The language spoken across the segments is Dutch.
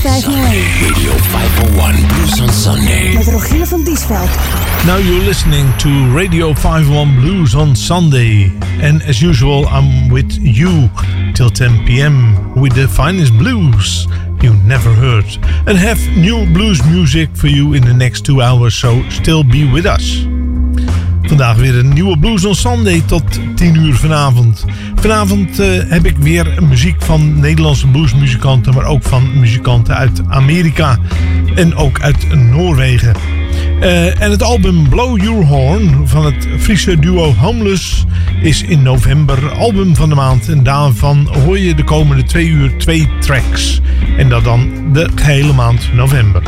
501. Radio 501 Blues on Sunday. Met Rogier van Diesveld. Now you're listening to Radio 501 Blues on Sunday. And as usual, I'm with you till 10 p.m. with the finest blues you never heard. And have new blues music for you in the next two hours, so still be with us. Vandaag weer een nieuwe Blues on Sunday tot 10 uur vanavond. Vanavond uh, heb ik weer muziek van Nederlandse bluesmuzikanten, maar ook van muzikanten uit Amerika en ook uit Noorwegen. Uh, en het album Blow Your Horn van het Friese duo Homeless is in november album van de maand. En daarvan hoor je de komende twee uur twee tracks. En dat dan de gehele maand november.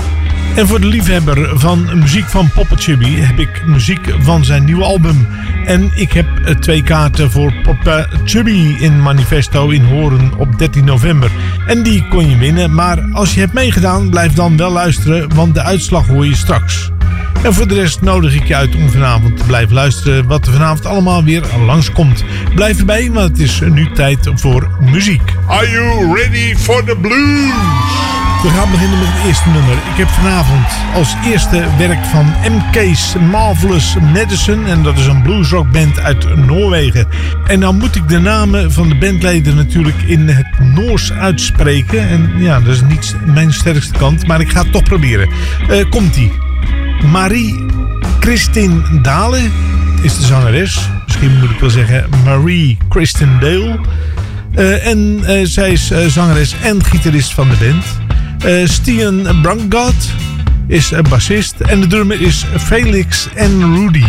En voor de liefhebber van muziek van Papa Chubby heb ik muziek van zijn nieuwe album. En ik heb twee kaarten voor Papa Chubby in Manifesto in Horen op 13 november. En die kon je winnen, maar als je hebt meegedaan, blijf dan wel luisteren, want de uitslag hoor je straks. En voor de rest nodig ik je uit om vanavond te blijven luisteren wat er vanavond allemaal weer langskomt. Blijf erbij, want het is nu tijd voor muziek. Are you ready for the blues? We gaan beginnen met het eerste nummer. Ik heb vanavond als eerste werk van MK's Marvelous Medicine. En dat is een bluesrockband uit Noorwegen. En dan moet ik de namen van de bandleden natuurlijk in het Noors uitspreken. En ja, dat is niet mijn sterkste kant, maar ik ga het toch proberen. Uh, Komt-ie. Marie Christine Dale is de zangeres. Misschien moet ik wel zeggen Marie Christine Dale. Uh, en uh, zij is zangeres en gitarist van de band. Uh, Stian Brankgott is een bassist. En de drummer is Felix en Rudy.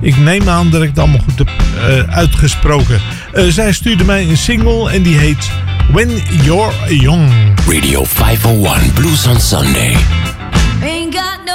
Ik neem aan dat ik het allemaal goed heb uh, uitgesproken. Uh, zij stuurde mij een single en die heet When You're Young. Radio 501 Blues on Sunday. Ain't got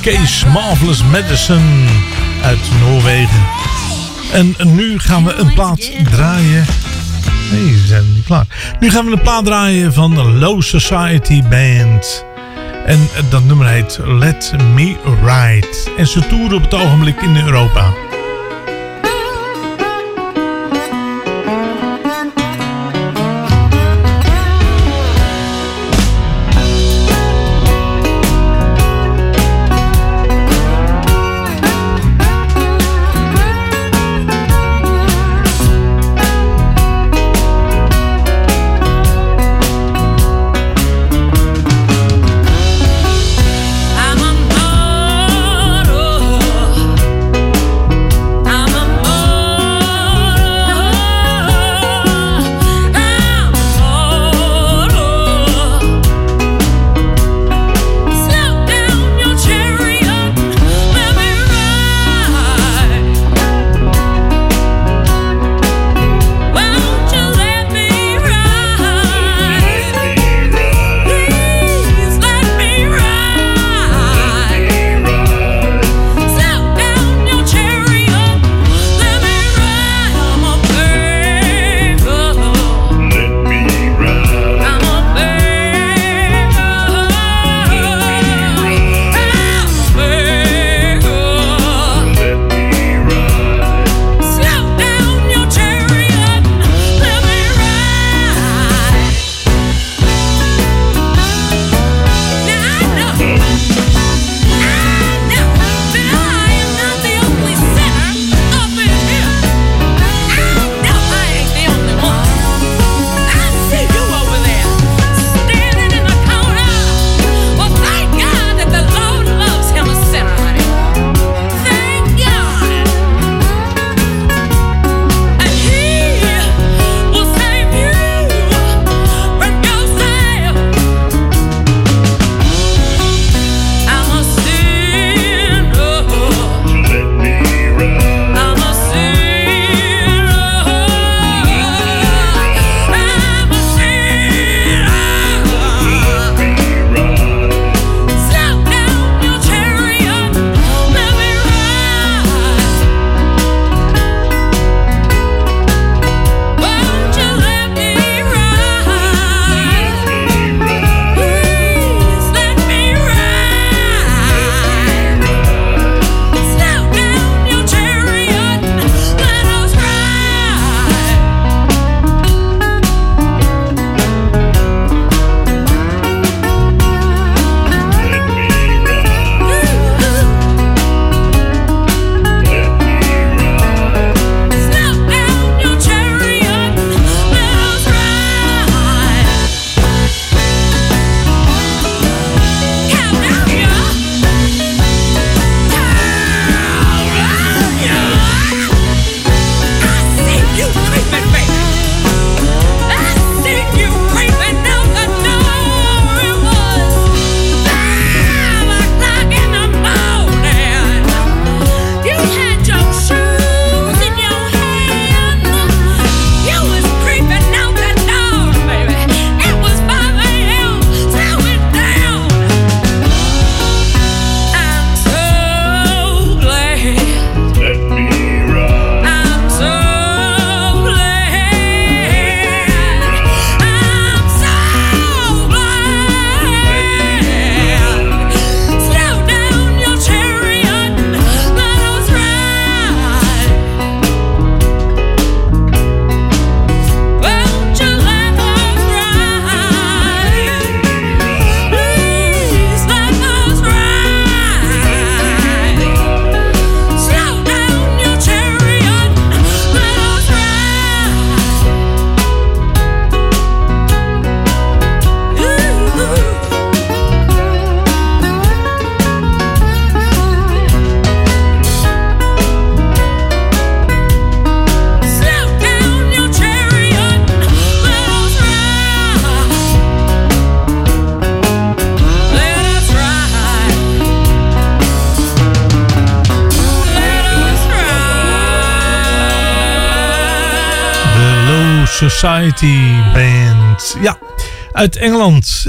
MK's Marvelous Medicine uit Noorwegen. En nu gaan we een plaat draaien. Nee, zijn niet klaar. Nu gaan we een plaat draaien van Low Society Band. En dat nummer heet Let Me Ride. En ze toeren op het ogenblik in Europa.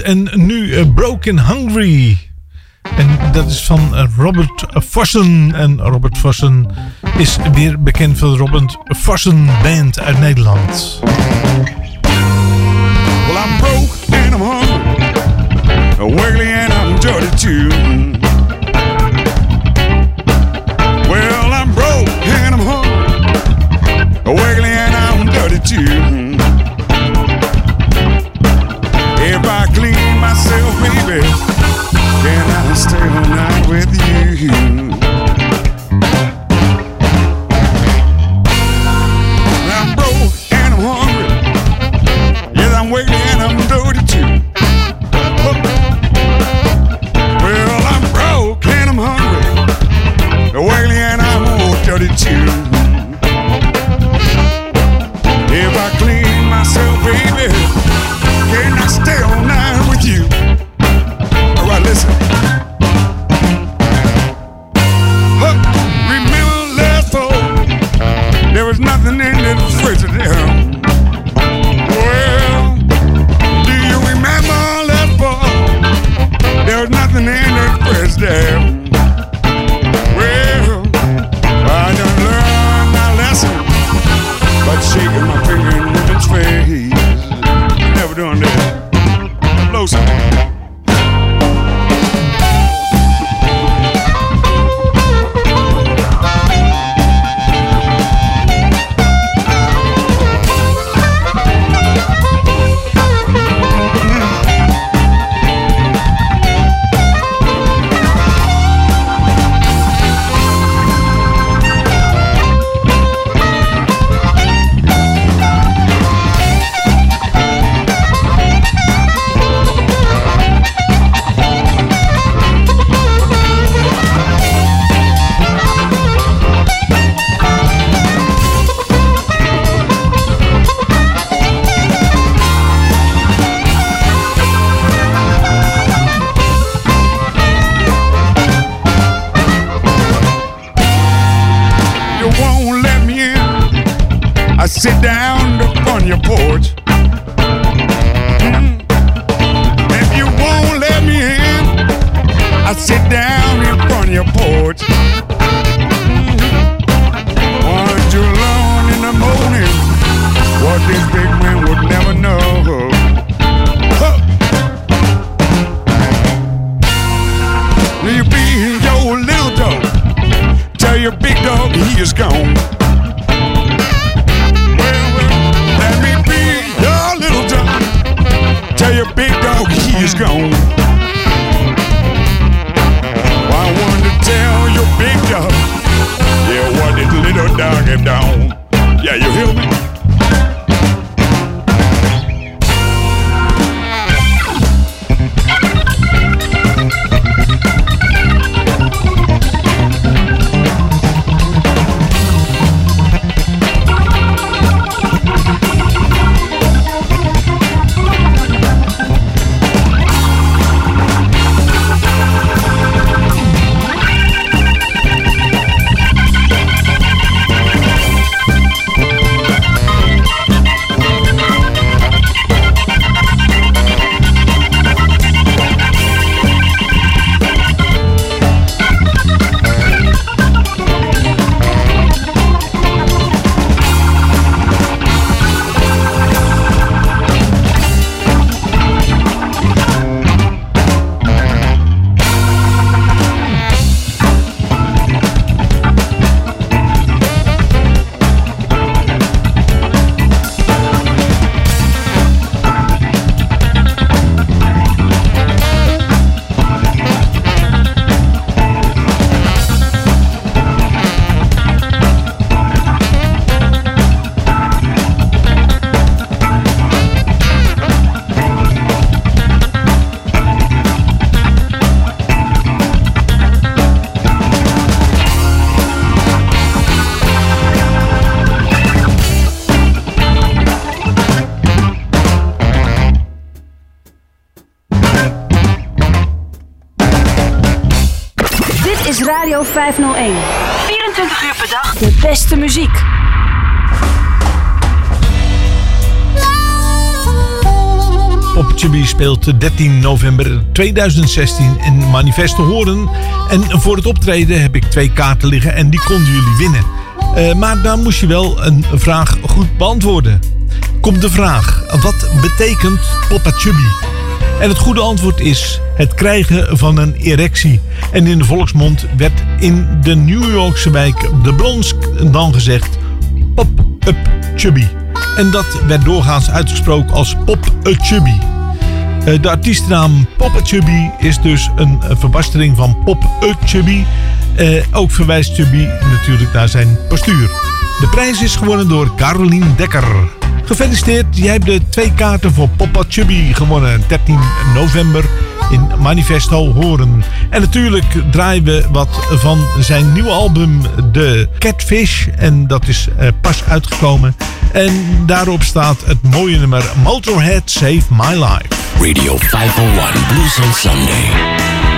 En nu eh, Broken Hungry. En dat is van eh, Robert Vossen. En Robert Vossen is weer bekend van de Robert Vossen Band uit Nederland. Well, I'm broke and I'm hungry. 501. 24 uur per dag de beste muziek. Popchubby speelt 13 november 2016 in Manifest horen. En voor het optreden heb ik twee kaarten liggen en die konden jullie winnen. Eh, maar dan moest je wel een vraag goed beantwoorden. Komt de vraag, wat betekent Poppa en het goede antwoord is het krijgen van een erectie. En in de volksmond werd in de New Yorkse wijk De Bronx dan gezegd pop-up chubby. En dat werd doorgaans uitgesproken als pop-a-chubby. Eh, de artiestennaam Papa Chubby is dus een verbastering van Pop-a-chubby. Uh, ook verwijst Chubby natuurlijk naar zijn postuur. De prijs is gewonnen door Caroline Dekker. Gefeliciteerd, jij hebt de twee kaarten voor Papa Chubby gewonnen. 13 november in Manifesto Horen. En natuurlijk draaien we wat van zijn nieuwe album The Catfish. En dat is uh, pas uitgekomen. En daarop staat het mooie nummer Motorhead Save My Life. Radio 501 Blues on Sunday.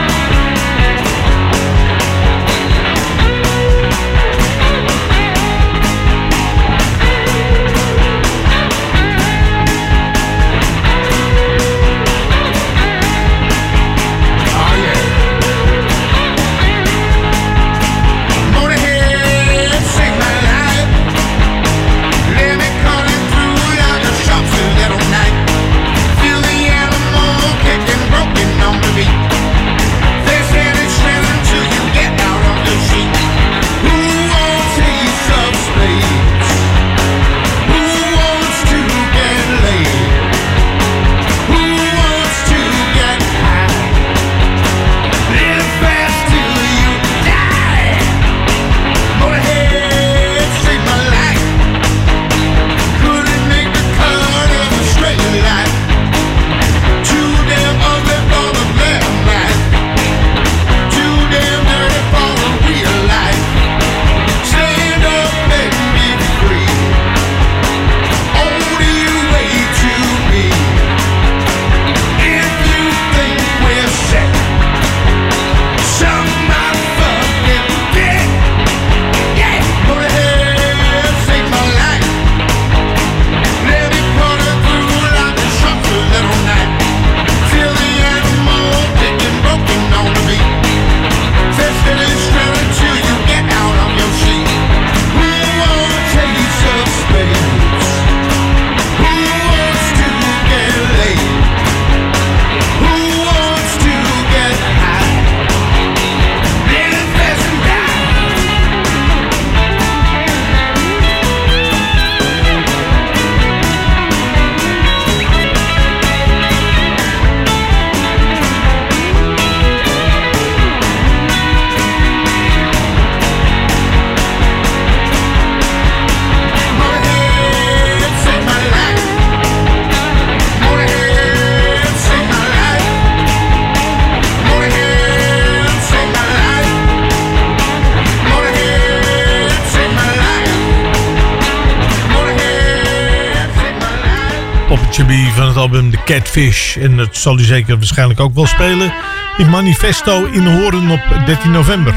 Album The Catfish. En dat zal u zeker waarschijnlijk ook wel spelen in Manifesto in Horen op 13 november.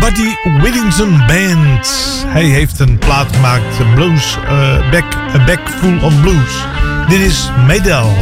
Buddy Whittington Band. Hij heeft een plaat gemaakt, Blues, uh, back, A Back Full of Blues. Dit is Medel.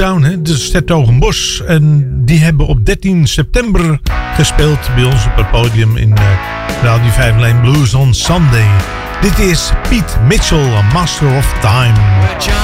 Town, hè, de En die hebben op 13 september gespeeld bij ons op het podium in uh, Radio 5 Lane Blues on Sunday. Dit is Piet Mitchell, a Master of Time. Well,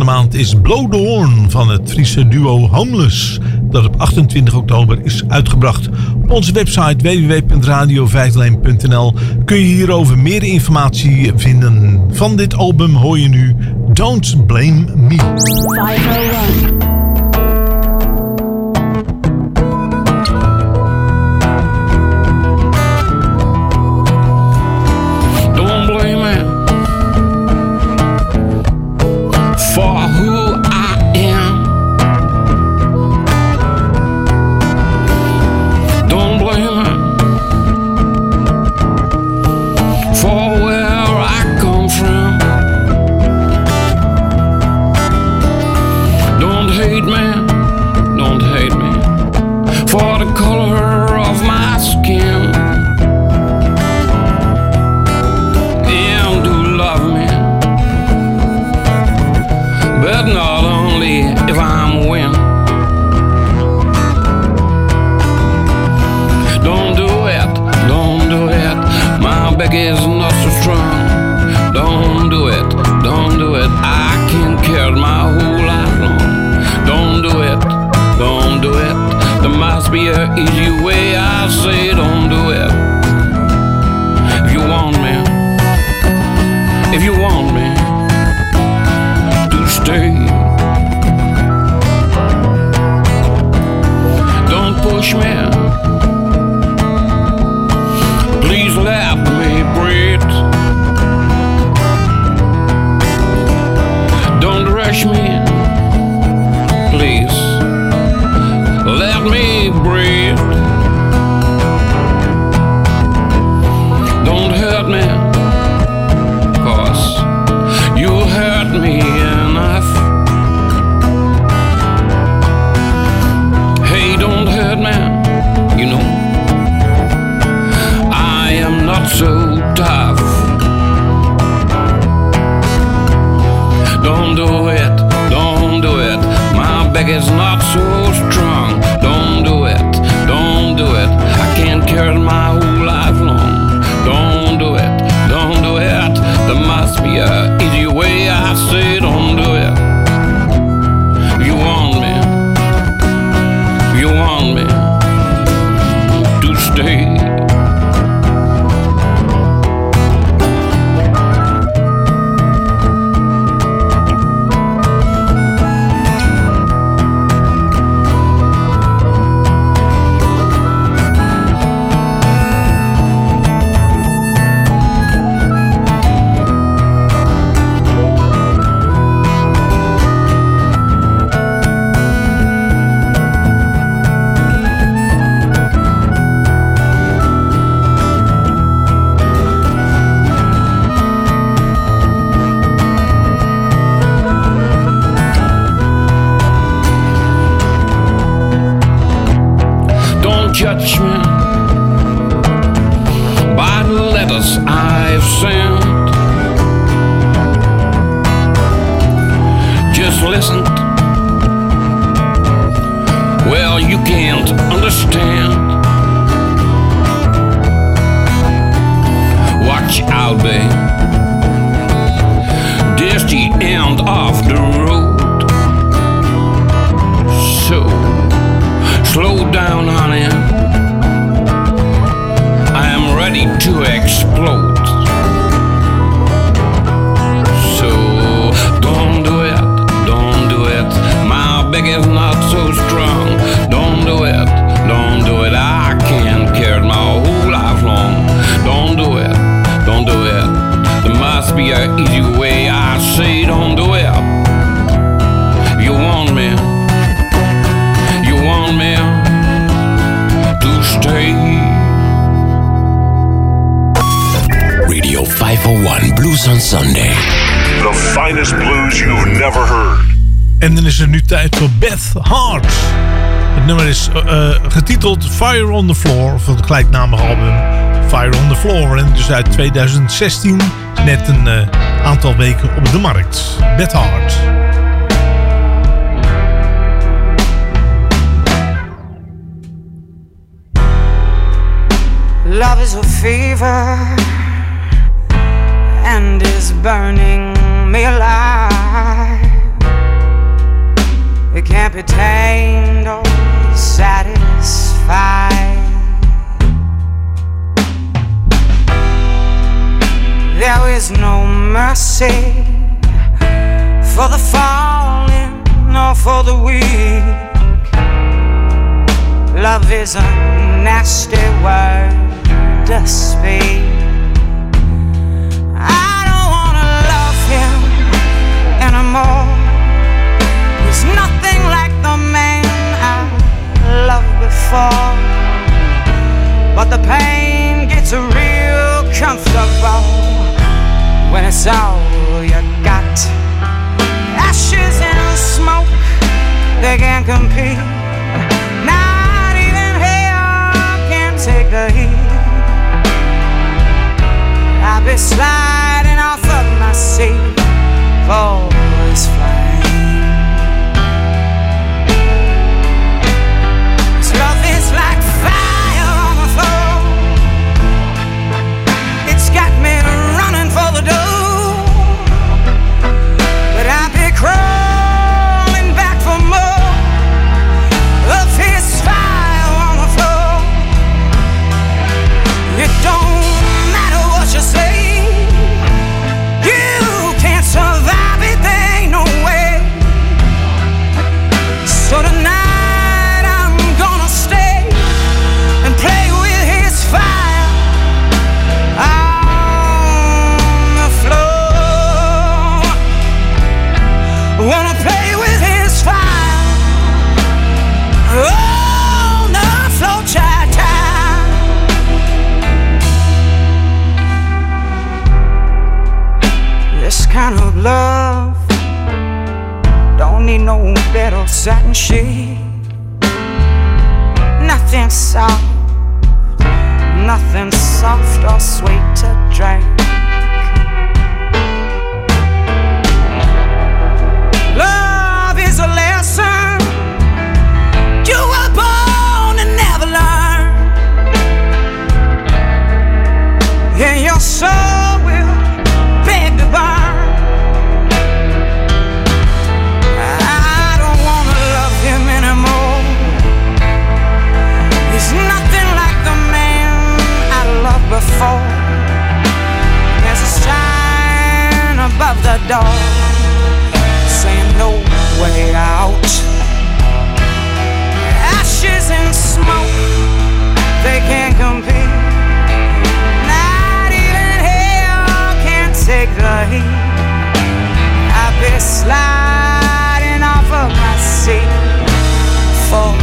de maand is Blow the Horn van het Friese duo Homeless. Dat op 28 oktober is uitgebracht. Op onze website wwwradio kun je hierover meer informatie vinden. Van dit album hoor je nu Don't Blame Me. 501. nummer is eh, eh, getiteld Fire on the Floor. Van het gelijknamige album Fire on the Floor. En dus uit 2016. Net een eh, aantal weken op de markt. bed Hart. Love is a fever. And is burning me alive. It can't be tamed There is no mercy for the fallen nor for the weak. Love is a nasty word to speak. I don't wanna love him anymore. He's nothing like the man I loved before. But the pain gets real comfortable when it's all you got. Ashes and smoke, they can't compete. Not even hell can take the heat. I'll be sliding off of my seat for. kind of love don't need no bed or satin sheet. Nothing soft, nothing soft or sweet to drink. Love is a lesson you were born never. In your soul. The door saying no way out. Ashes and smoke, they can't compete. Not even hell can take the heat. I've been sliding off of my seat for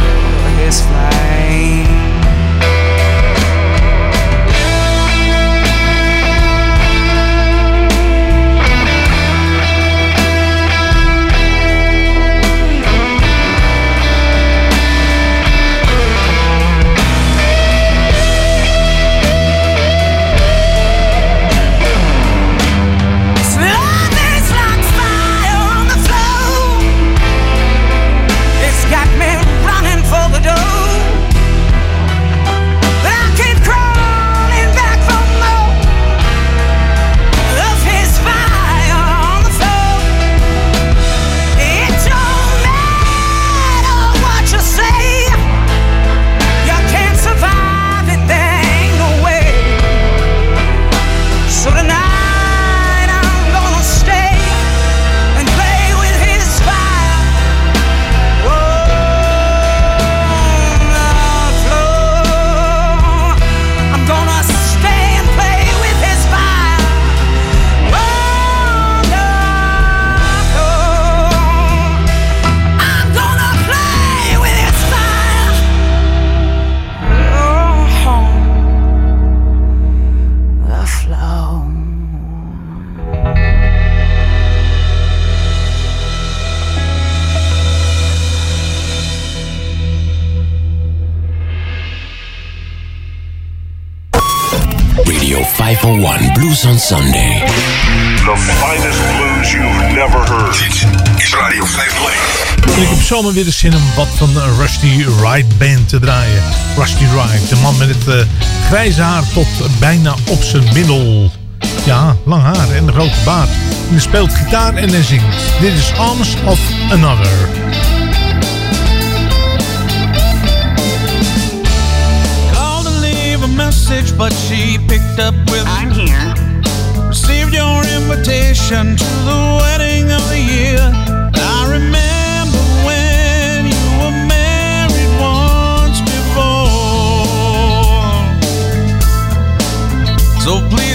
his flame. 501 Blues on Sunday. The finest blues you've never heard. Dit is Radio 501. En ik heb zomaar weer de zin om wat van de Rusty Wright Band te draaien. Rusty Wright, de man met het eh, grijze haar tot bijna op zijn middel. Ja, lang haar en een grote baard. Hij speelt gitaar en hij zingt. Dit is Arms of Another. But she picked up with I'm here. Received your invitation to the wedding of the year. I remember when you were married once before. So please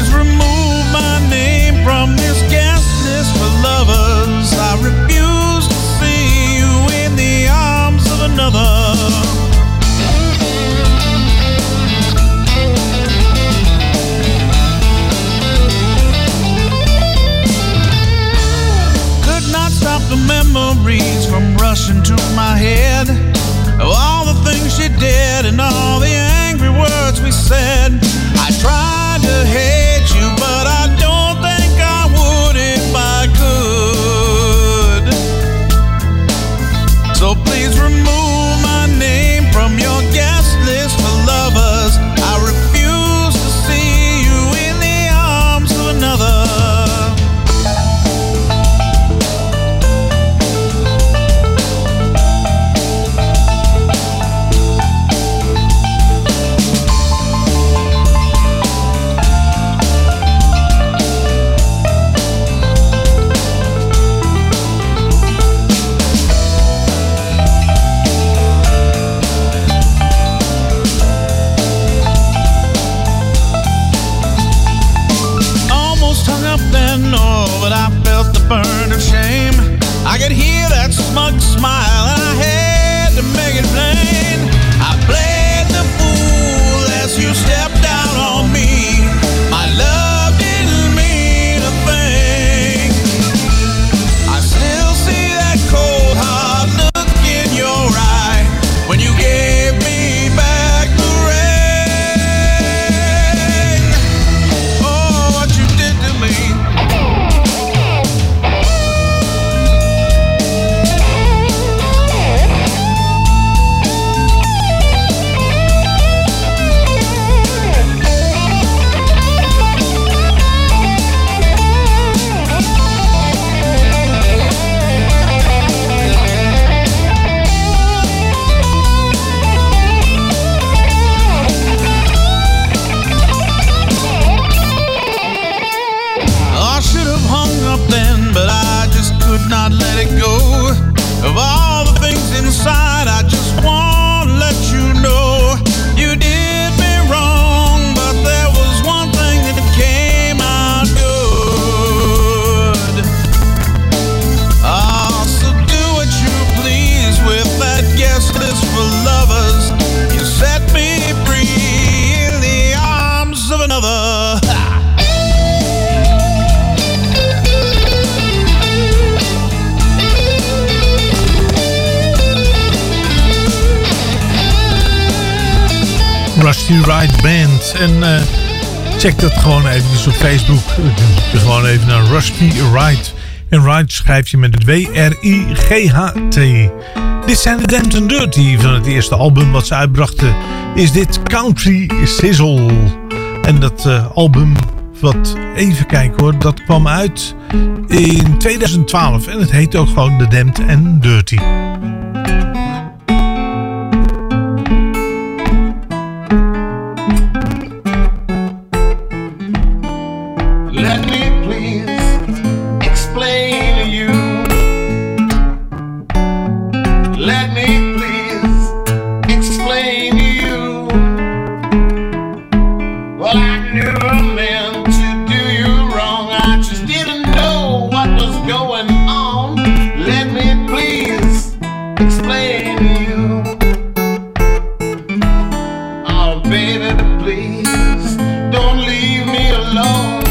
op Facebook. Dus gewoon even naar Rusty Wright. En Wright schrijf je met de W-R-I-G-H-T. Dit zijn de Damned Dirty van het eerste album wat ze uitbrachten. Is dit Country Sizzle. En dat eh, album, wat even kijken hoor, dat kwam uit in 2012. En het heet ook gewoon The Damned and Dirty. please don't leave me alone.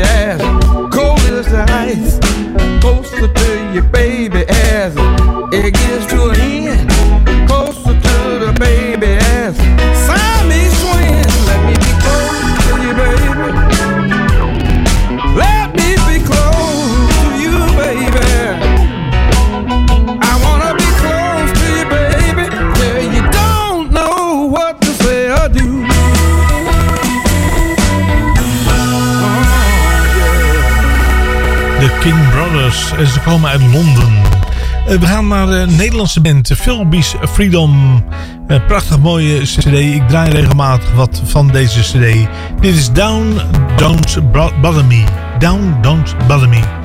as cold as the ice. Closer to you, baby, as it gets to an end. Eh, we gaan naar de Nederlandse band Philby's Freedom. Eh, prachtig mooie cd. Ik draai regelmatig wat van deze cd. Dit is Down Don't Bother Me. Down Don't Bother Me.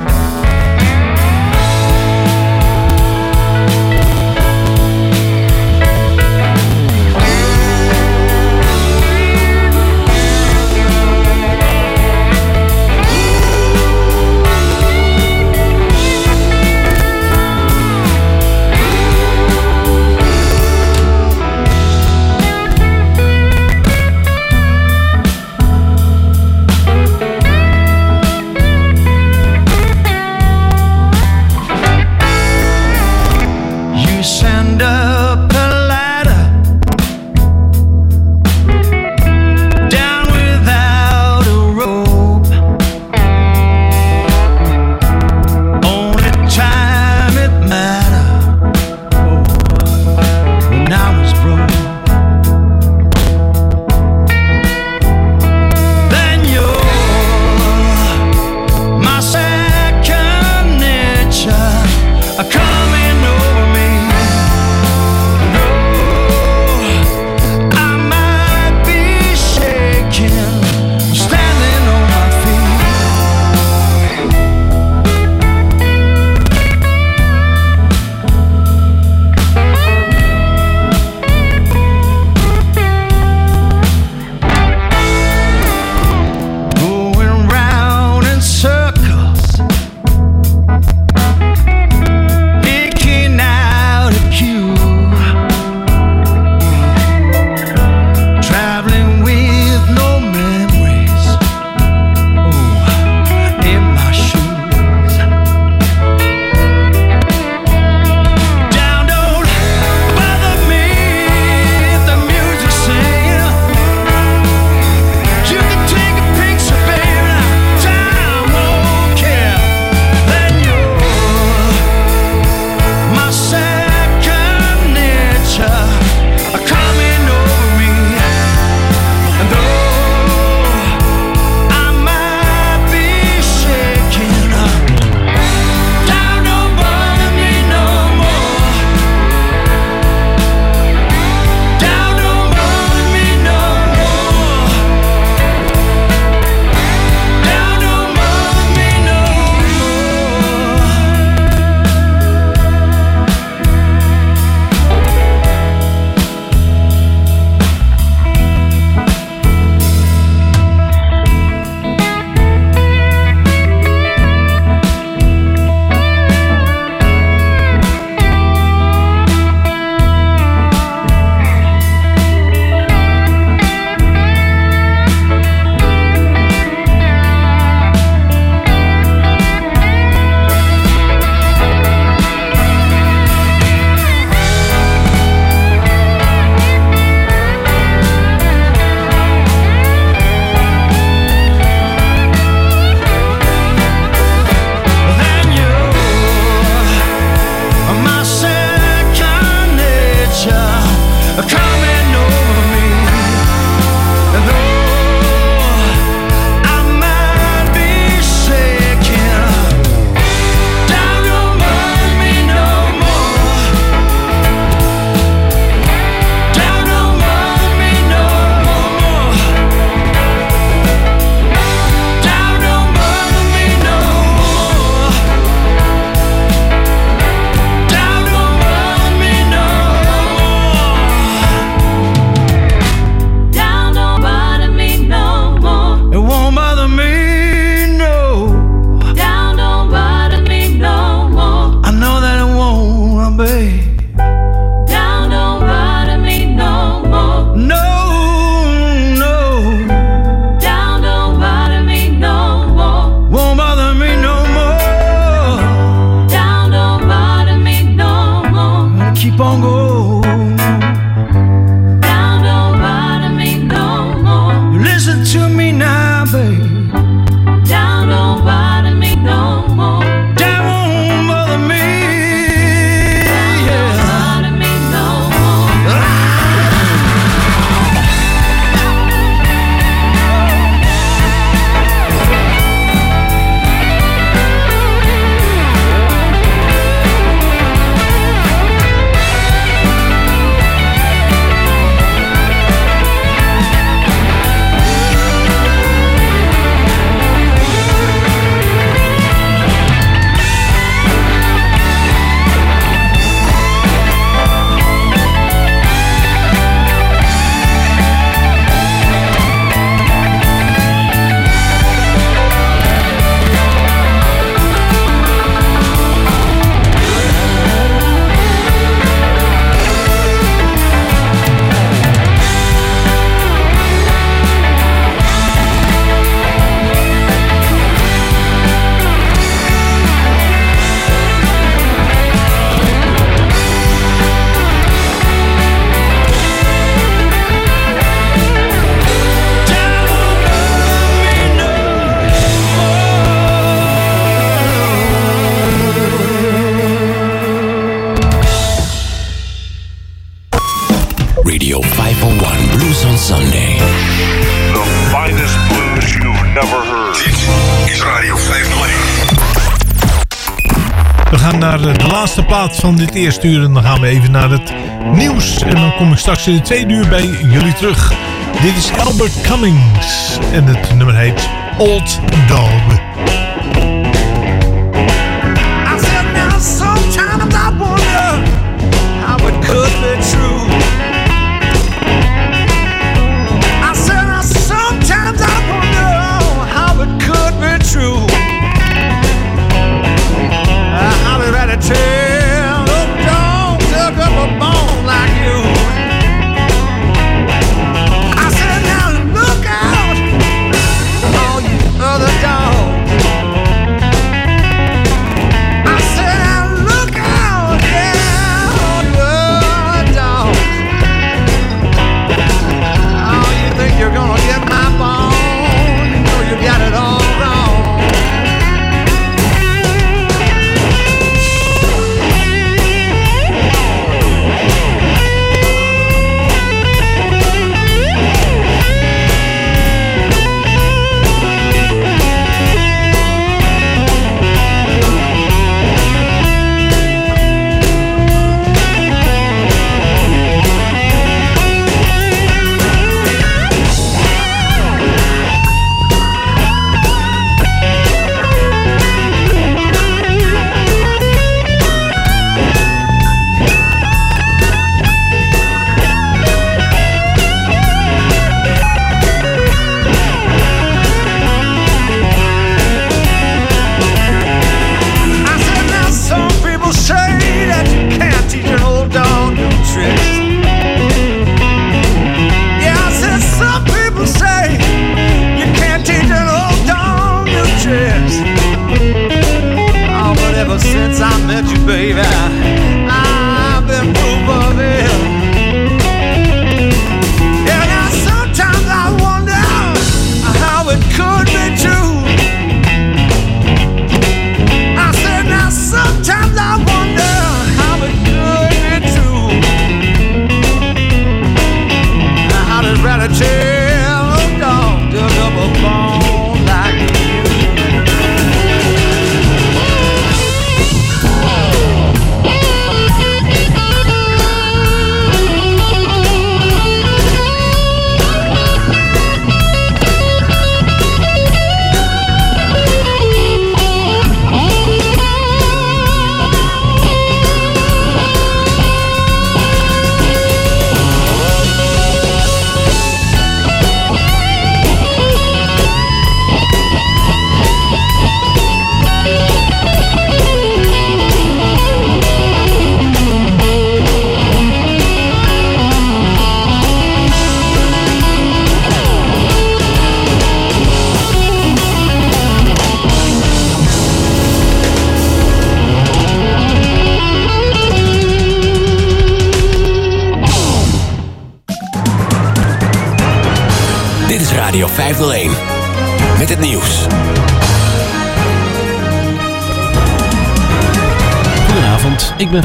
Van dit eerste uur. En dan gaan we even naar het nieuws. En dan kom ik straks in de tweede uur bij jullie terug. Dit is Albert Cummings. En het nummer heet Old Dog.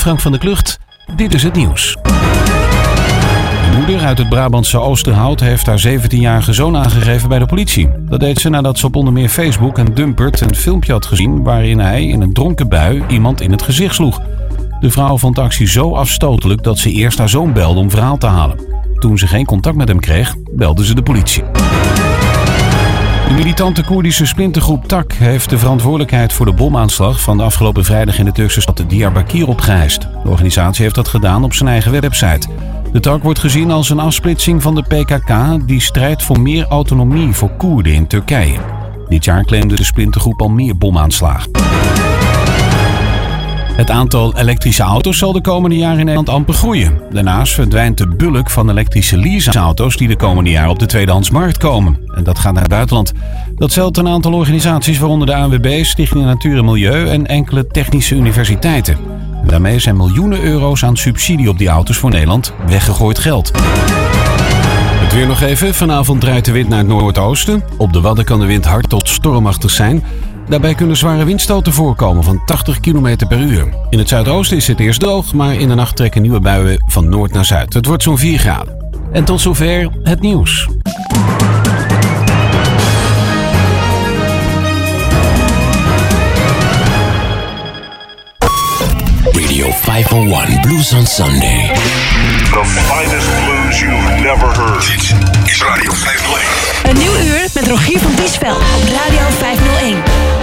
Frank van der Klucht. Dit is het nieuws. Moeder uit het Brabantse Oosterhout heeft haar 17-jarige zoon aangegeven bij de politie. Dat deed ze nadat ze op onder meer Facebook en Dumpert een filmpje had gezien waarin hij in een dronken bui iemand in het gezicht sloeg. De vrouw vond de actie zo afstotelijk dat ze eerst haar zoon belde om verhaal te halen. Toen ze geen contact met hem kreeg, belde ze de politie. De militante Koerdische splintergroep Tak heeft de verantwoordelijkheid voor de bomaanslag van de afgelopen vrijdag in de Turkse stad Diyarbakir opgeëist. De organisatie heeft dat gedaan op zijn eigen website. De Tak wordt gezien als een afsplitsing van de PKK die strijdt voor meer autonomie voor Koerden in Turkije. Dit jaar claimde de splintergroep al meer bomaanslagen. Het aantal elektrische auto's zal de komende jaren in Nederland amper groeien. Daarnaast verdwijnt de bulk van elektrische leaseauto's die de komende jaren op de tweedehandsmarkt komen. En dat gaat naar het buitenland. Dat stelt een aantal organisaties, waaronder de ANWB, Stichting Natuur en Milieu en enkele technische universiteiten. En daarmee zijn miljoenen euro's aan subsidie op die auto's voor Nederland weggegooid geld. Het weer nog even. Vanavond draait de wind naar het noordoosten. Op de Wadden kan de wind hard tot stormachtig zijn. Daarbij kunnen zware windstoten voorkomen van 80 km per uur. In het zuidoosten is het eerst droog, maar in de nacht trekken nieuwe buien van noord naar zuid. Het wordt zo'n 4 graden. En tot zover het nieuws. Radio 501 Blues on Sunday. The finest blues you've never heard. Dit is Radio 501. Een nieuw uur met Rogier van Biesveld op Radio 501.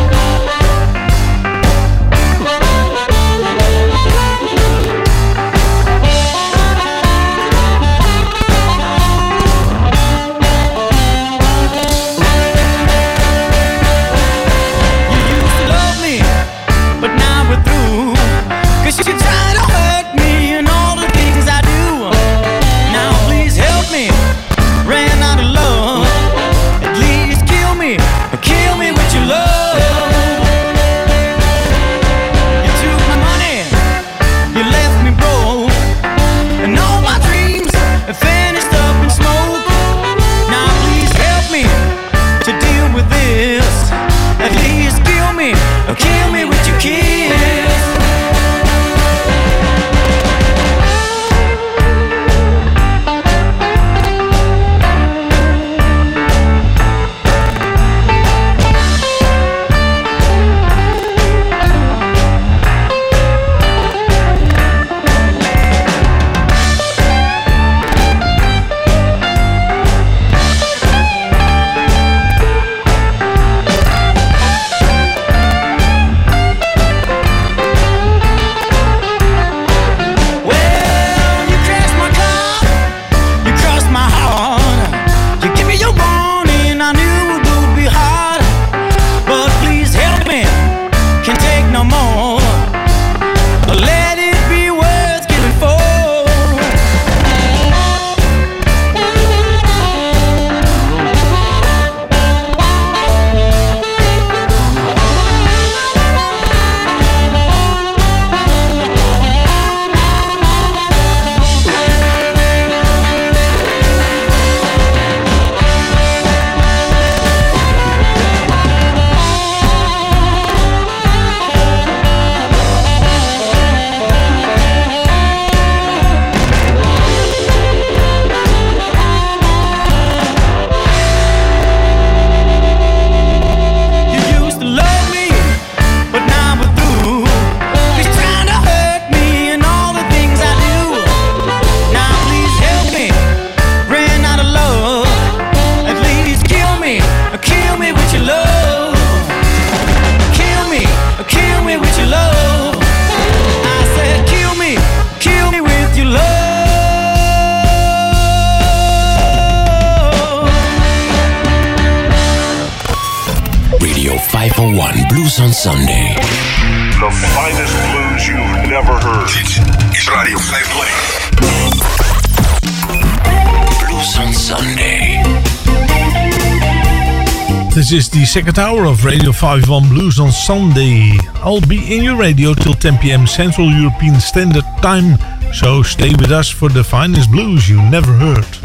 This is the second hour of Radio 51 Blues on Sunday. I'll be in your radio till 10 p.m. Central European Standard Time. So stay with us for the finest blues you never heard.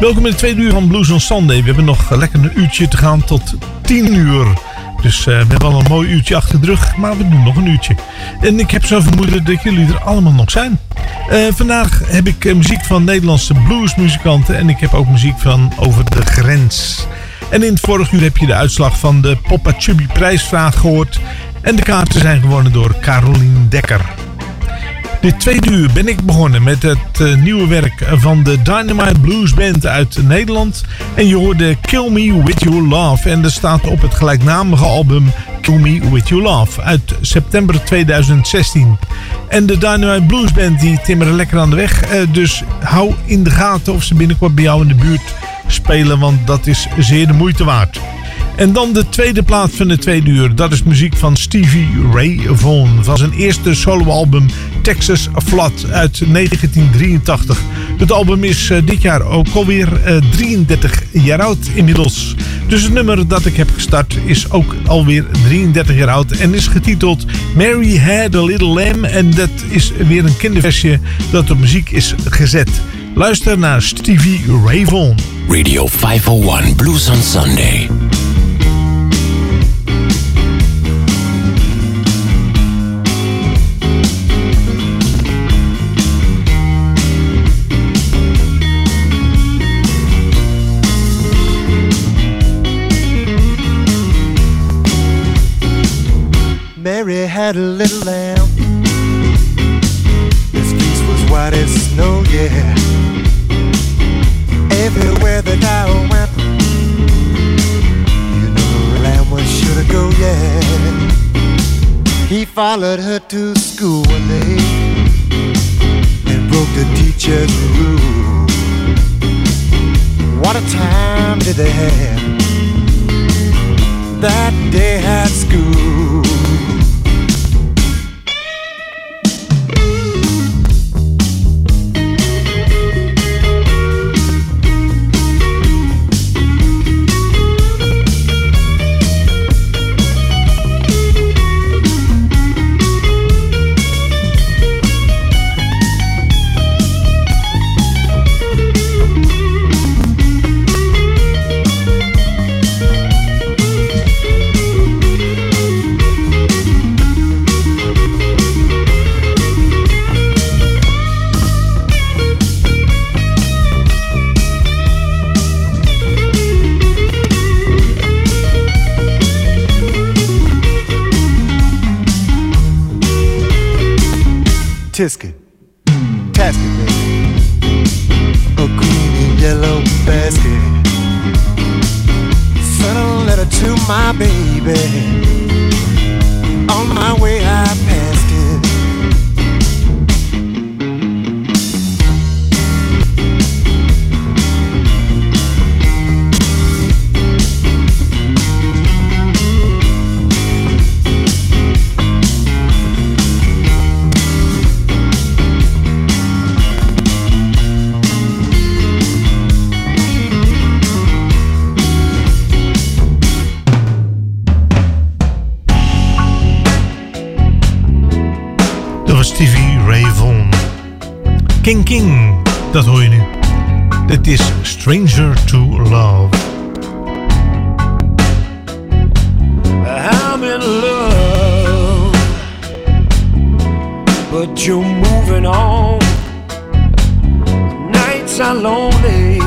Welkom in de tweede uur van Blues on Sunday. We hebben nog lekker een uurtje te gaan tot 10 uur. Dus eh, we hebben al een mooi uurtje achter de rug, maar we doen nog een uurtje. En ik heb zo vermoeden dat jullie er allemaal nog zijn. Eh, vandaag heb ik eh, muziek van Nederlandse bluesmuzikanten en ik heb ook muziek van Over de Grens. En in het vorige uur heb je de uitslag van de Poppa Chubby prijsvraag gehoord. En de kaarten zijn gewonnen door Carolien Dekker. Dit tweede uur ben ik begonnen met het eh, nieuwe werk van de Dynamite Blues Band uit Nederland. En je hoorde Kill Me With Your Love. En dat staat op het gelijknamige album Kill Me With Your Love uit september 2016. En de Dynamite Blues Band die timmeren lekker aan de weg. eh, dus hou in de gaten of ze binnenkort bij jou in de buurt spelen. Want dat is zeer de moeite waard. En dan de tweede plaat van de tweede uur. Dat is muziek van Stevie Ray Vaughan. Van zijn eerste soloalbum Texas Flood uit 1983. Het album is eh, dit jaar ook alweer eh, 33 jaar oud inmiddels. Dus het nummer dat ik heb gestart is ook alweer 33 jaar oud. En is getiteld Mary Had a Little Lamb. En dat is weer een kinderversje dat op muziek is gezet. Luister naar Stevie Ray Vaughan. Radio 501 Blues on Sunday. Mary had a little lamb His fleece was white as snow, yeah. Went, you know lamb was sure to go, yeah. He followed her to school one day and broke the teacher's rule. What a time did they have that day at school? King King, dat hoor je nu. Dit is Stranger to Love. I'm in love, but you're moving on. Nights are lonely.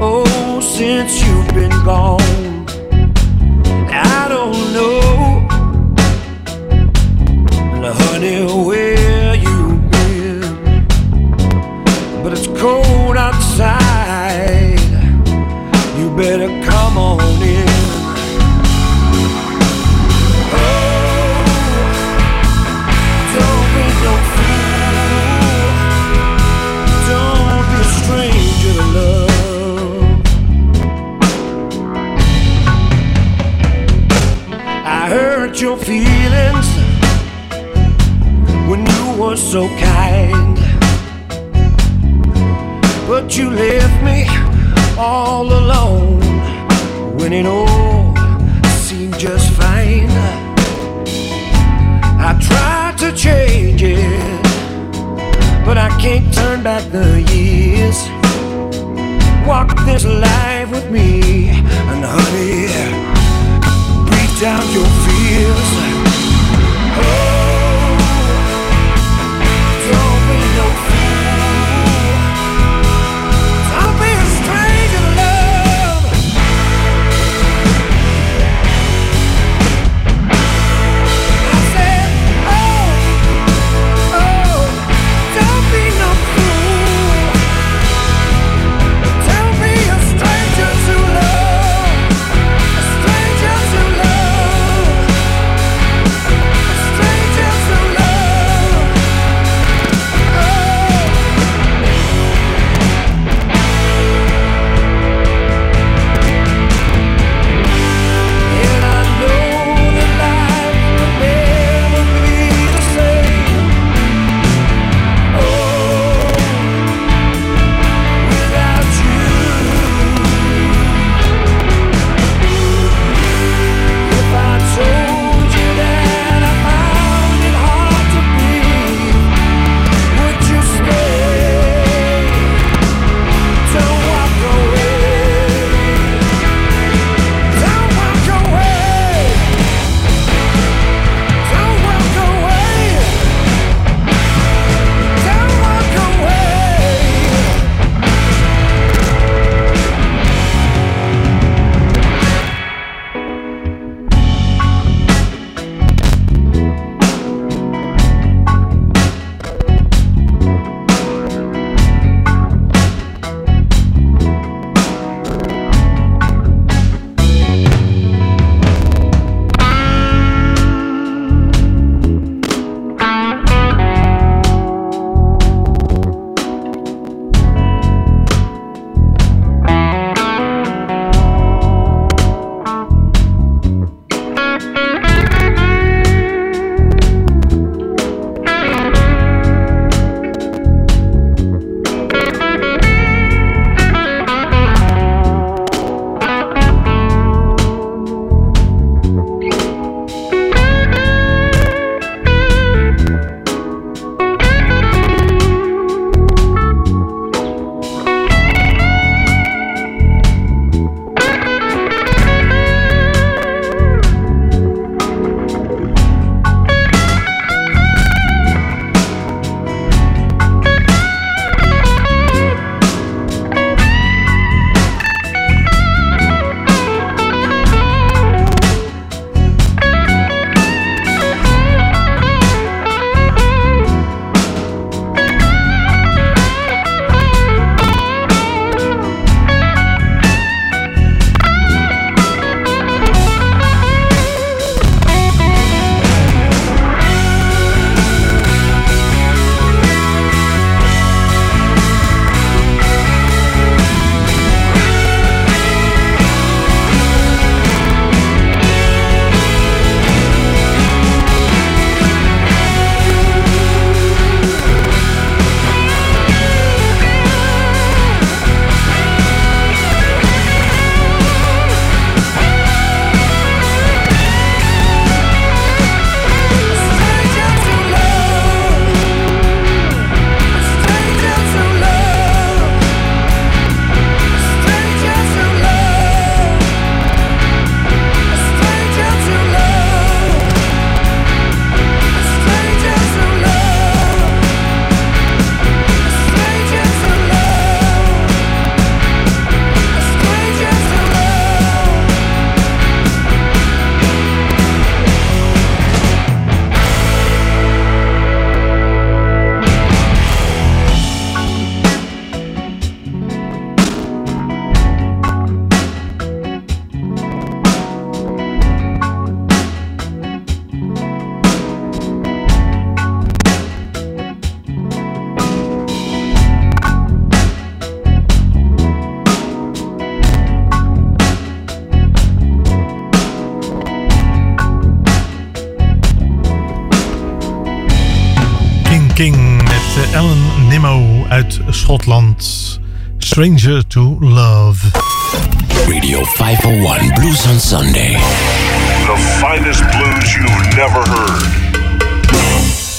Oh, since you've been gone, I don't know, honey, were so kind. But you left me all alone when it all seemed just fine. I tried to change it, but I can't turn back the years. Walk this life with me, and honey, breathe down your fears. Oh,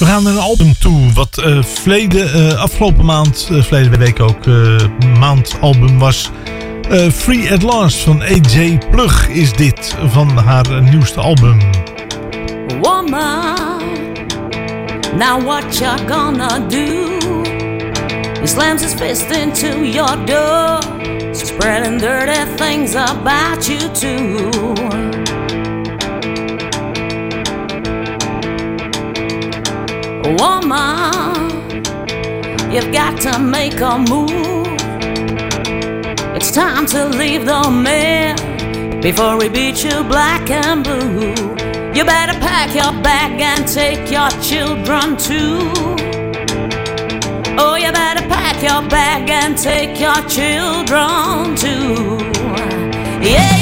We gaan naar een album toe. Wat verleden, eh, afgelopen maand, eh, verleden week ook, maandalbum was. Free at Last van AJ Plug is dit van haar nieuwste album. Woman, now what you gonna do? He slams his fist into your door, spreading dirty things about you too. Woman, you've got to make a move. It's time to leave the man before we beat you black and blue. You better pack your bag and take your children too. Oh, you better pack your bag and take your children too. Yeah,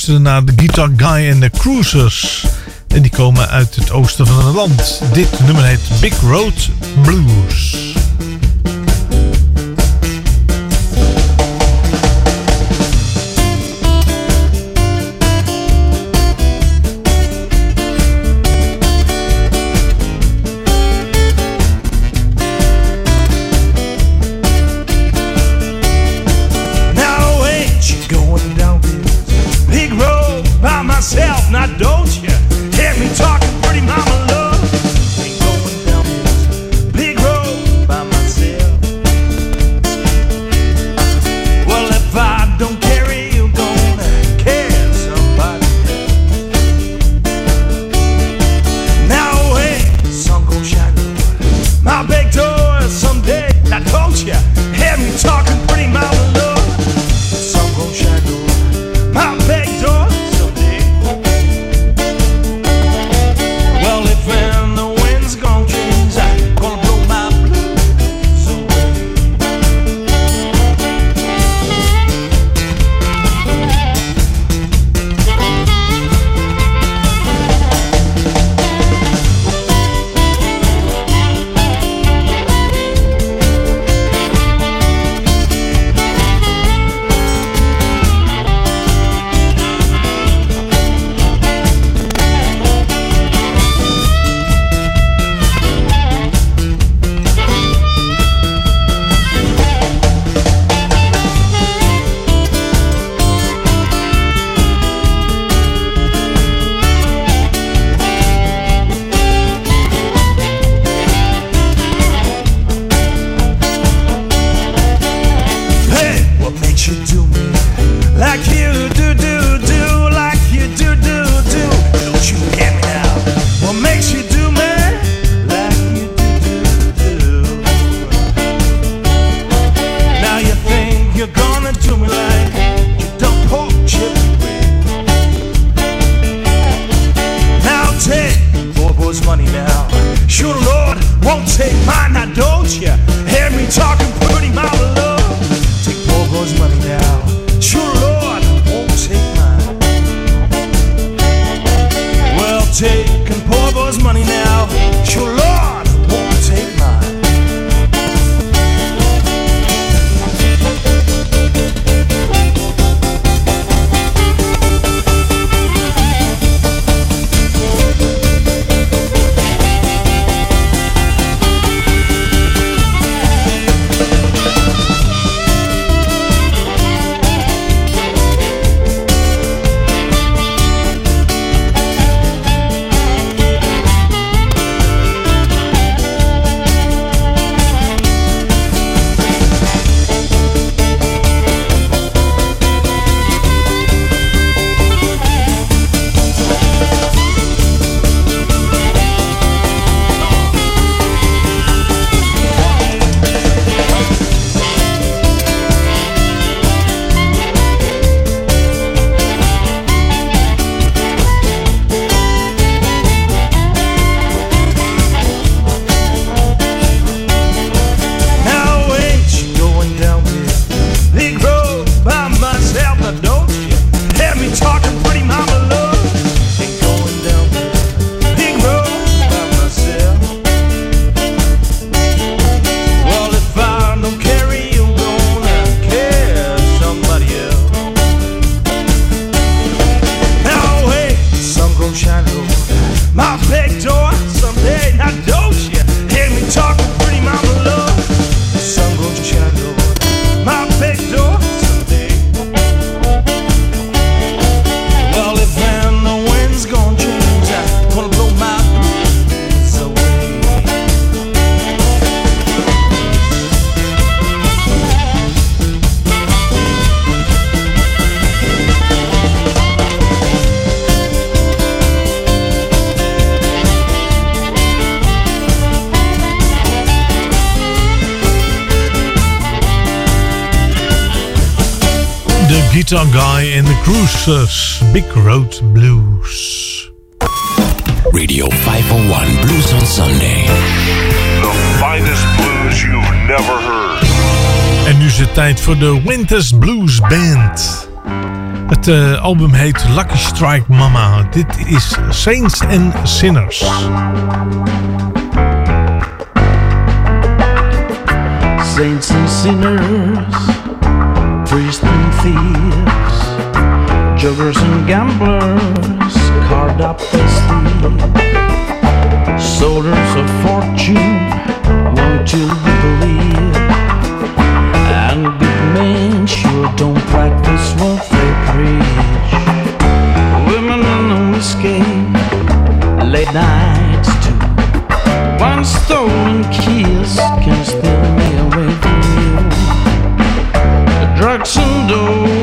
luisteren naar de Guitar Guy en de Cruisers. En die komen uit het oosten van het land. Dit nummer heet Big Road Blues. guitar guy in the Cruisers. Big Road Blues. Radio 501 Blues on Sunday. The finest blues you've never heard. En nu is het tijd voor de Winters Blues Band. Het uh, album heet Lucky Strike Mama. Dit is Saints and Sinners. Saints and Sinners priests and thieves, jokers and gamblers, card up as thieves, soldiers of fortune, won't you believe? And big men sure don't practice what they preach. Women and whiskey, late nights too. One stolen kiss can still. Jackson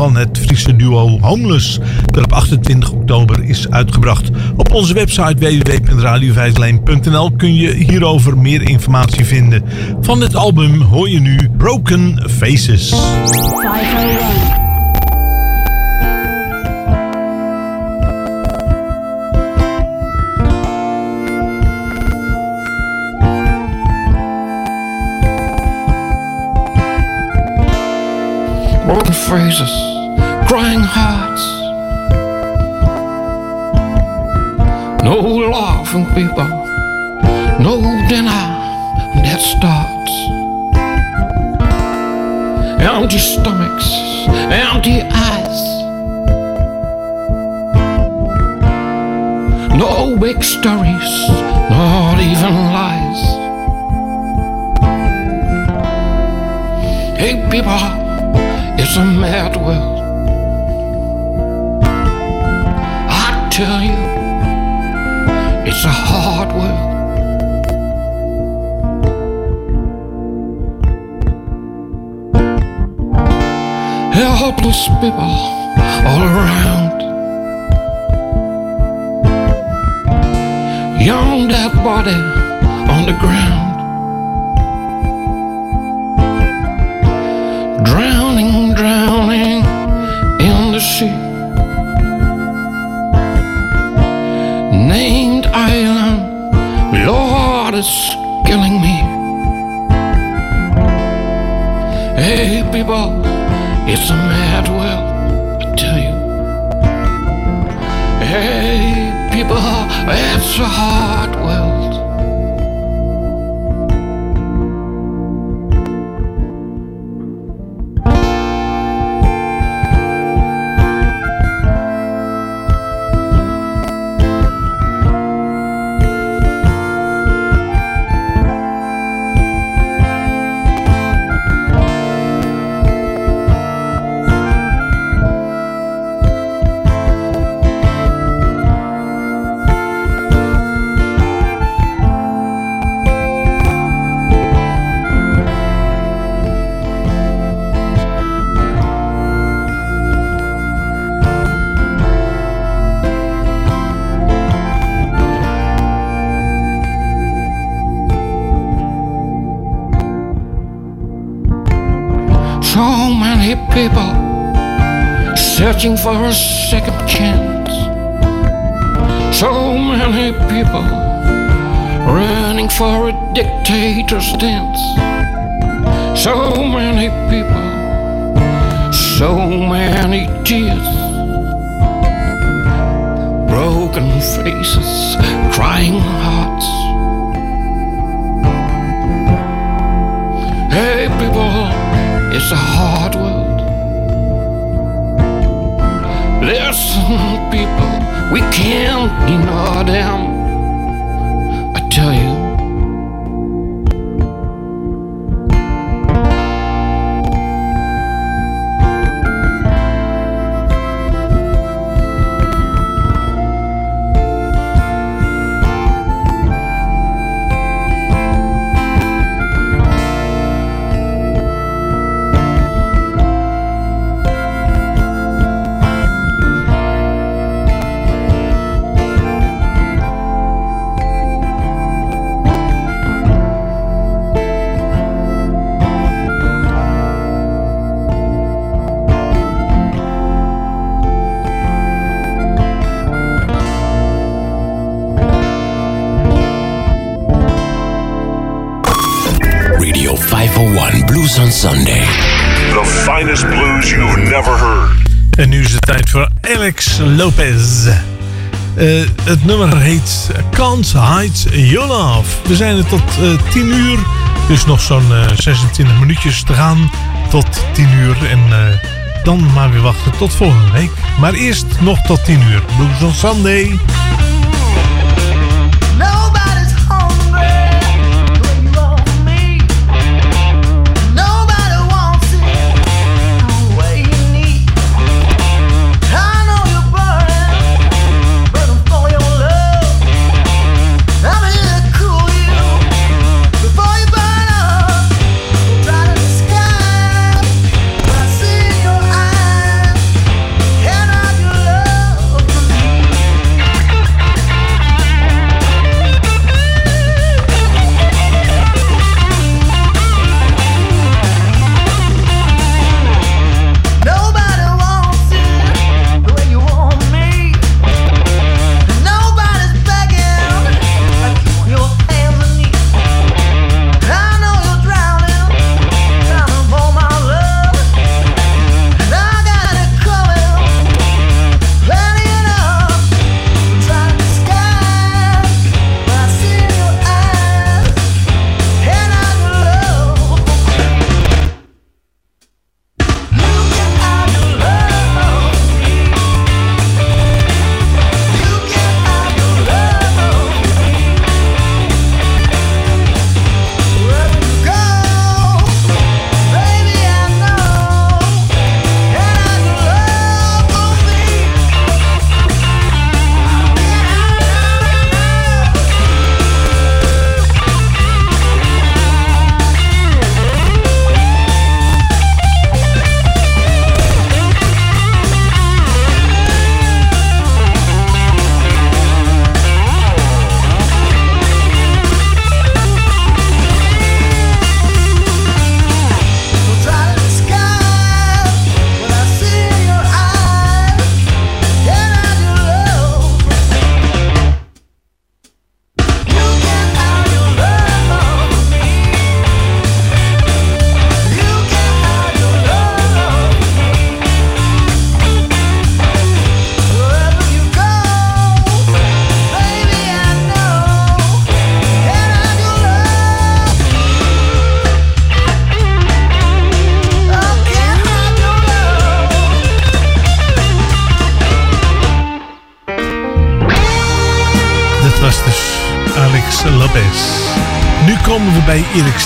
van het Friese duo Homeless. Dat op 28 oktober is uitgebracht. Op onze website www.radiovijslijn.nl kun je hierover meer informatie vinden. Van het album hoor je nu Broken Faces. 501. Broken phrases, crying hearts. No laughing people, no dinner that starts. Empty stomachs, empty eyes. No big stories, not even lies. Hey people, it's a mad world. I tell you, it's a hard world. Helpless people all around. Young dead body on the ground. For a second chance. So many people running for a dictator's dance. En nu is het tijd voor Alex Lopez. Eh, het nummer heet Can't Hide Your Love. We zijn er tot eh 10 uur. Dus nog zo'n eh, 26 minuutjes te gaan tot 10 uur. En eh, dan maar weer wachten tot volgende week. Maar eerst nog tot 10 uur. Blues on Sunday.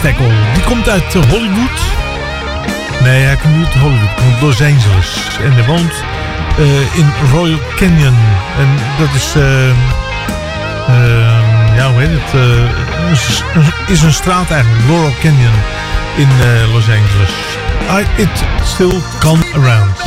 Die komt uit Hollywood. Nee, hij komt niet uit Hollywood. Uit Los Angeles. En hij woont eh, in Royal Canyon. En dat is... eh, eh, ja, hoe heet het? is, een straat eigenlijk. Laurel Canyon in Los Angeles. I, it still come around.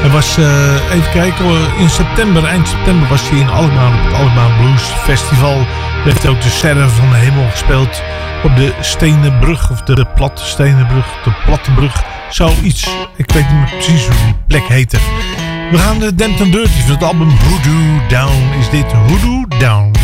Hij was, eh, even kijken, in september, eind september was hij in Alkmaar op het Alkmaar Blues Festival. Hij heeft ook de Sterren van de Hemel gespeeld op de Stenen Brug, of de Platte Stenen Brug, de Platte Brug. Zoiets, ik weet niet meer precies hoe die plek heette. We gaan de and Dirty van het album Hoodoo Down. Is dit Hoodoo Down?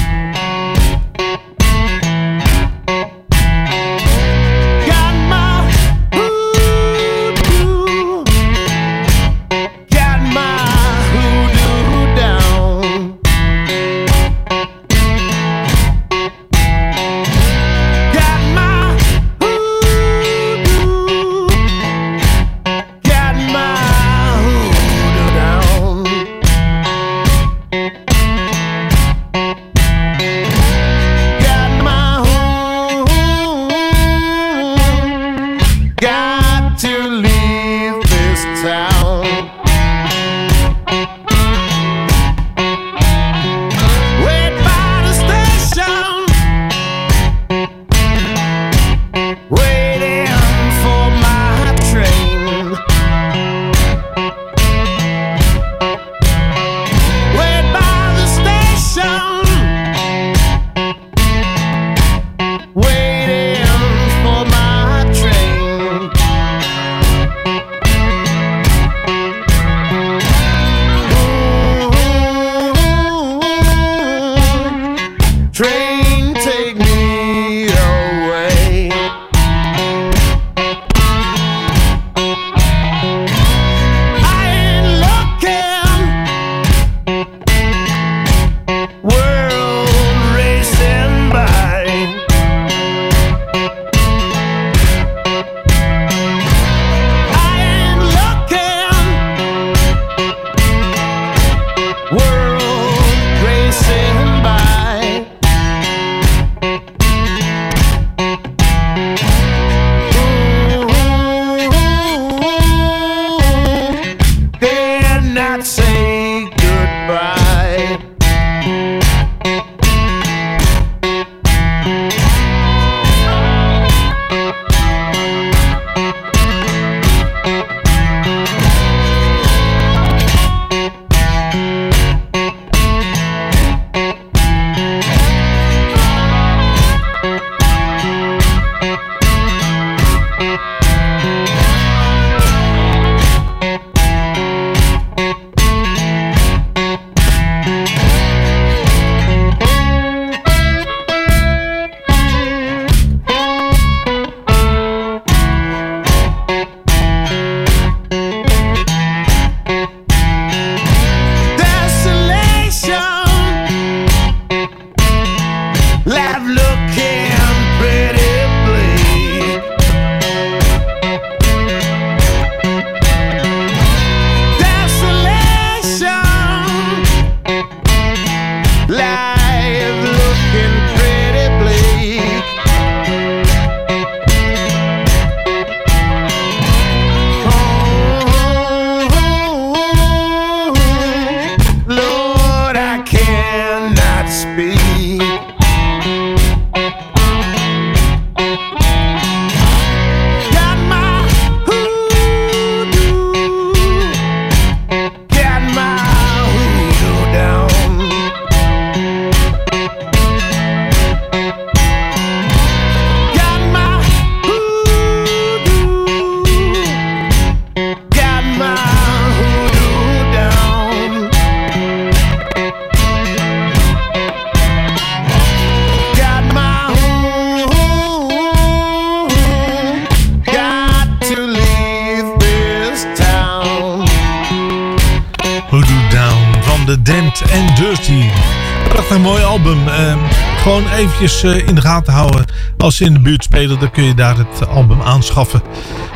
Eh, in de gaten houden. Als ze in de buurt spelen, dan kun je daar het album aanschaffen.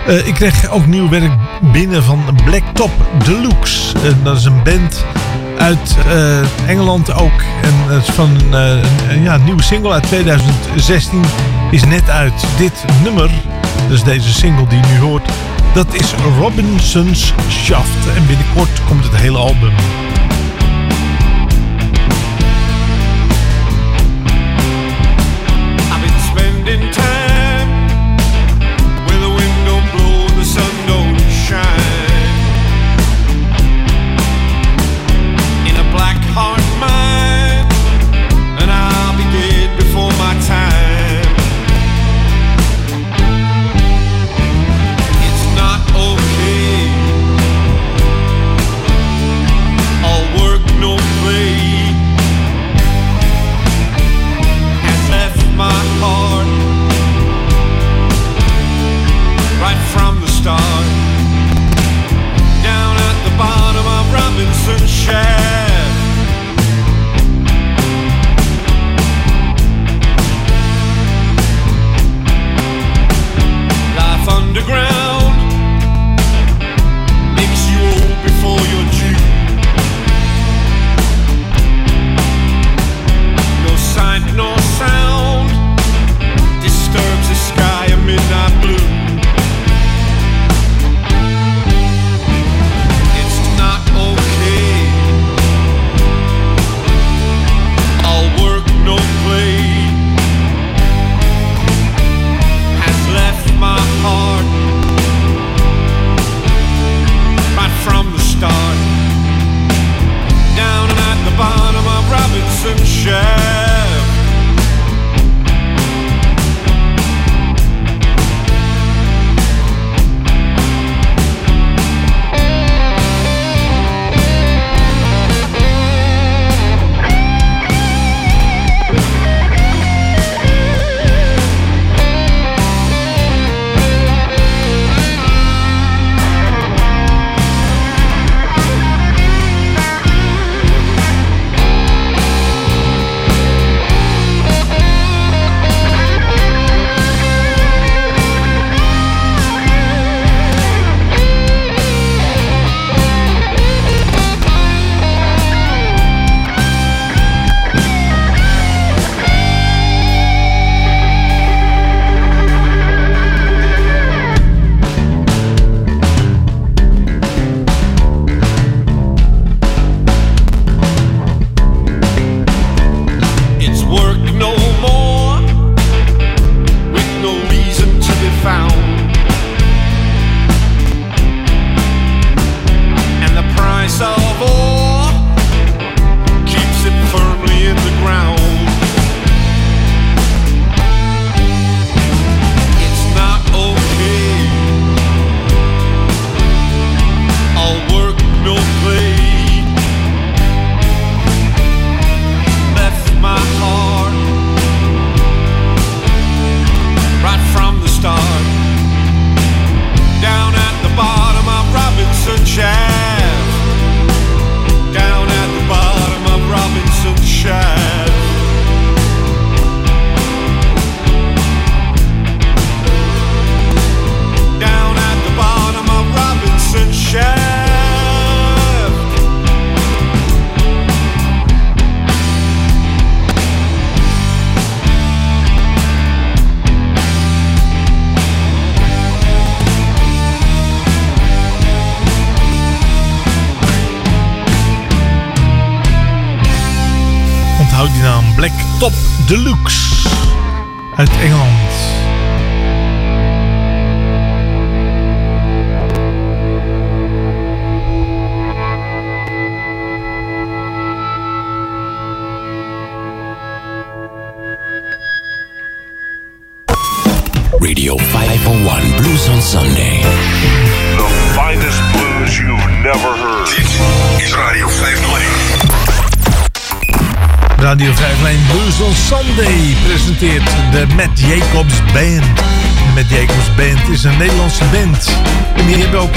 Eh, ik kreeg ook nieuw werk binnen van Blacktop Deluxe. Eh, dat is een band uit Engeland ook. En het is van een ja, nieuwe single uit 2016 is net uit. Dit nummer, dus deze single die je nu hoort... Dat is Robinson's Shaft. En binnenkort komt het hele album.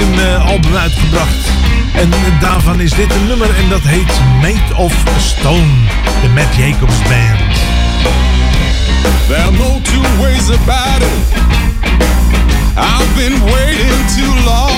een eh, album uitgebracht. En daarvan is dit een nummer en dat heet Made of Stone. De Matt Jacobs Band. There are no two ways about it. I've been waiting too long.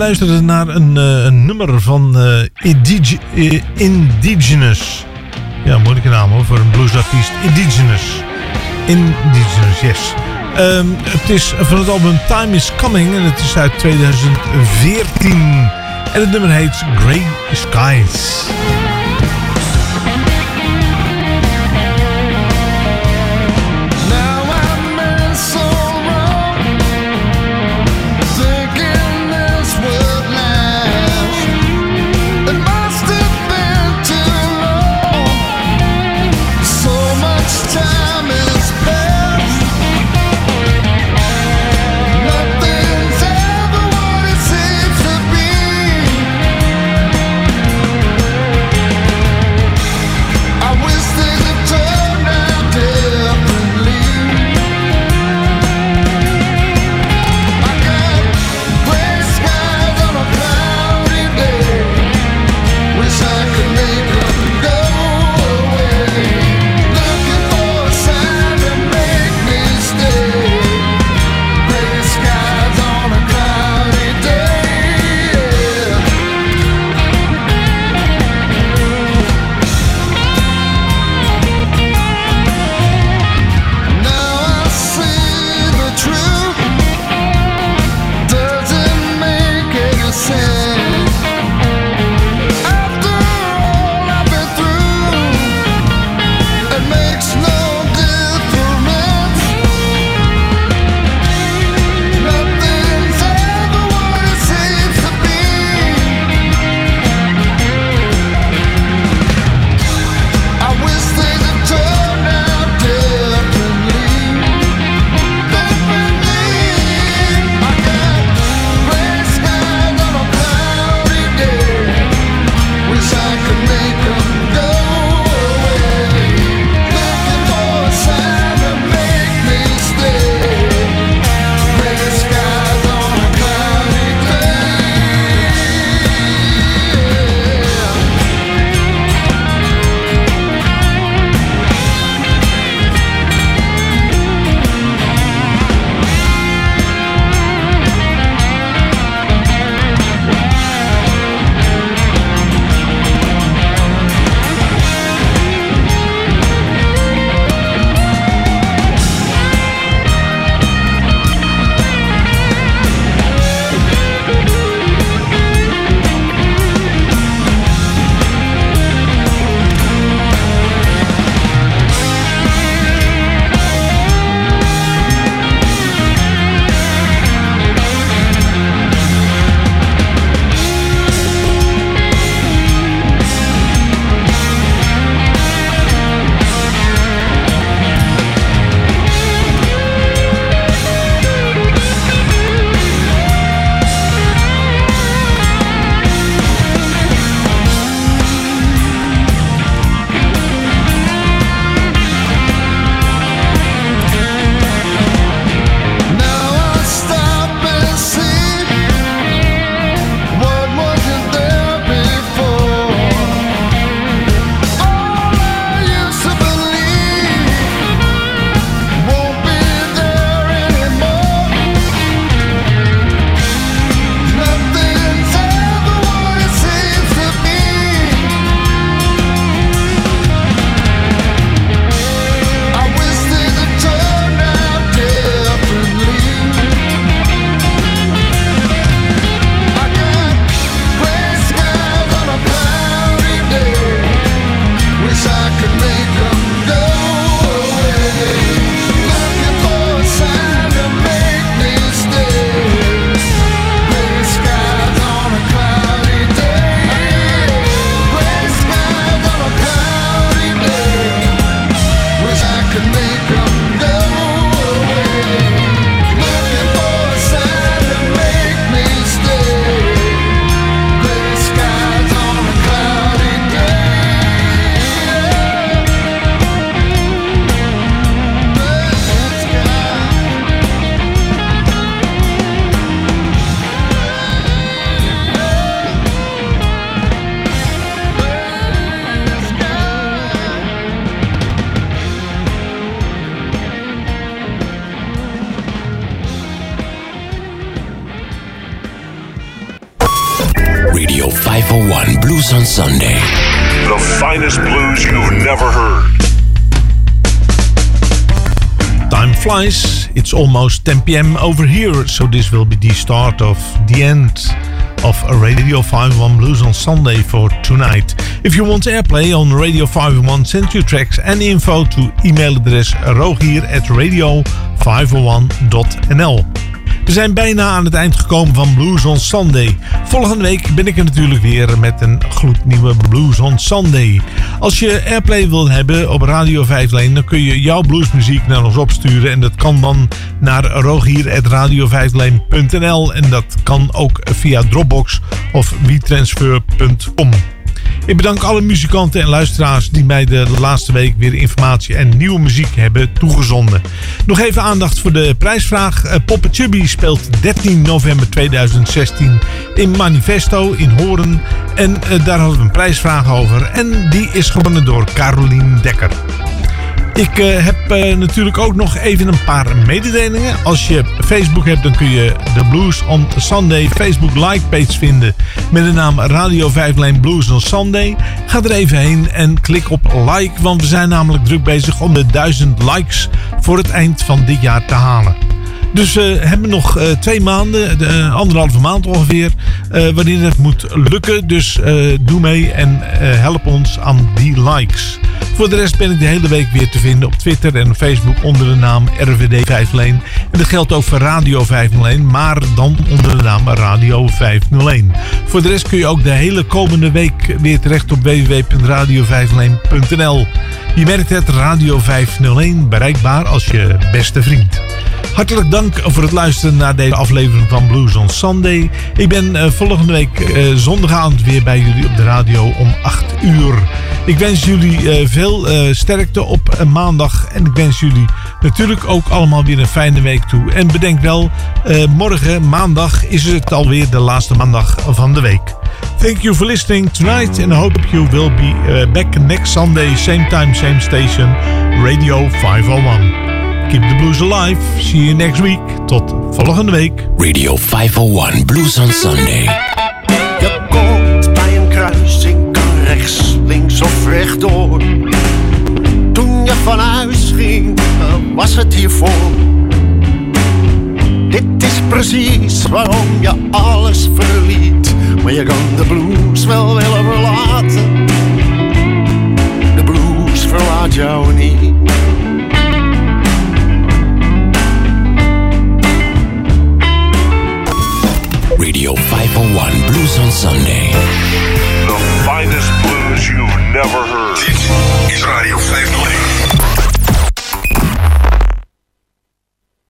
Luisteren naar een, eh, een nummer van eh, eh, Indigenous. Ja, moeilijke naam hoor, voor een bluesartiest. Indigenous. Indigenous, yes. Ehm, het is van het album Time is Coming en het is uit 2014. En het nummer heet Grey Skies. Sunday. The finest blues you've never heard. Time flies. It's almost 10 p.m. over here, so this will be the start of the end of a Radio 51 Blues on Sunday for tonight. If you want airplay on Radio 51, send your tracks and info to email address rogier at radio501.nl. We zijn bijna aan het eind gekomen van Blues on Sunday. Volgende week ben ik er natuurlijk weer met een gloednieuwe Blues on Sunday. Als je airplay wil hebben op Radio 5 Lane, dan kun je jouw bluesmuziek naar ons opsturen. En dat kan dan naar rogier.radio5lane.nl en dat kan ook via Dropbox of WeTransfer.com. Ik bedank alle muzikanten en luisteraars die mij de laatste week weer informatie en nieuwe muziek hebben toegezonden. Nog even aandacht voor de prijsvraag. Uh, Poppe Chubby speelt 13 november 2016 in Manifesto in Horen. En uh, daar hadden we een prijsvraag over. En die is gewonnen door Carolien Dekker. Ik uh, heb uh, natuurlijk ook nog even een paar mededelingen. Als je Facebook hebt, dan kun je de Blues on Sunday Facebook like page vinden. Met de naam Radio 5 Lane Blues on Sunday. Ga er even heen en klik op like. Want we zijn namelijk druk bezig om de 1000 likes voor het eind van dit jaar te halen. Dus we uh, hebben nog uh, twee maanden, uh, anderhalve maand ongeveer, wanneer het moet lukken. Dus doe mee en help ons aan die likes. Voor de rest ben ik de hele week weer te vinden op Twitter en Facebook onder de naam RVD 501. En dat geldt ook voor Radio 501, maar dan onder de naam Radio 501. Voor de rest kun je ook de hele komende week weer terecht op www.radio501.nl. Je merkt het, Radio 501 bereikbaar als je beste vriend. Hartelijk dank voor het luisteren naar deze aflevering van Blues on Sunday. Ik ben uh, volgende week uh, zondagavond weer bij jullie op de radio om 8 uur. Ik wens jullie uh, veel sterkte op maandag. En ik wens jullie natuurlijk ook allemaal weer een fijne week toe. En bedenk wel, morgen maandag is het alweer de laatste maandag van de week. Thank you for listening tonight and I hope you will be back next Sunday, same time, same station, Radio 501. Keep the blues alive. See you next week. Tot volgende week. Radio 501 Blues on Sunday. Je komt bij een kruising, kan rechts, links of rechtdoor. Toen je van huis ging, was het hiervoor. Dit is precies waarom je alles verliet. Maar je kan de blues wel willen verlaten. De blues verlaat jou niet. Blues on Sunday. The finest blues you've never heard. Dit is Radio 501.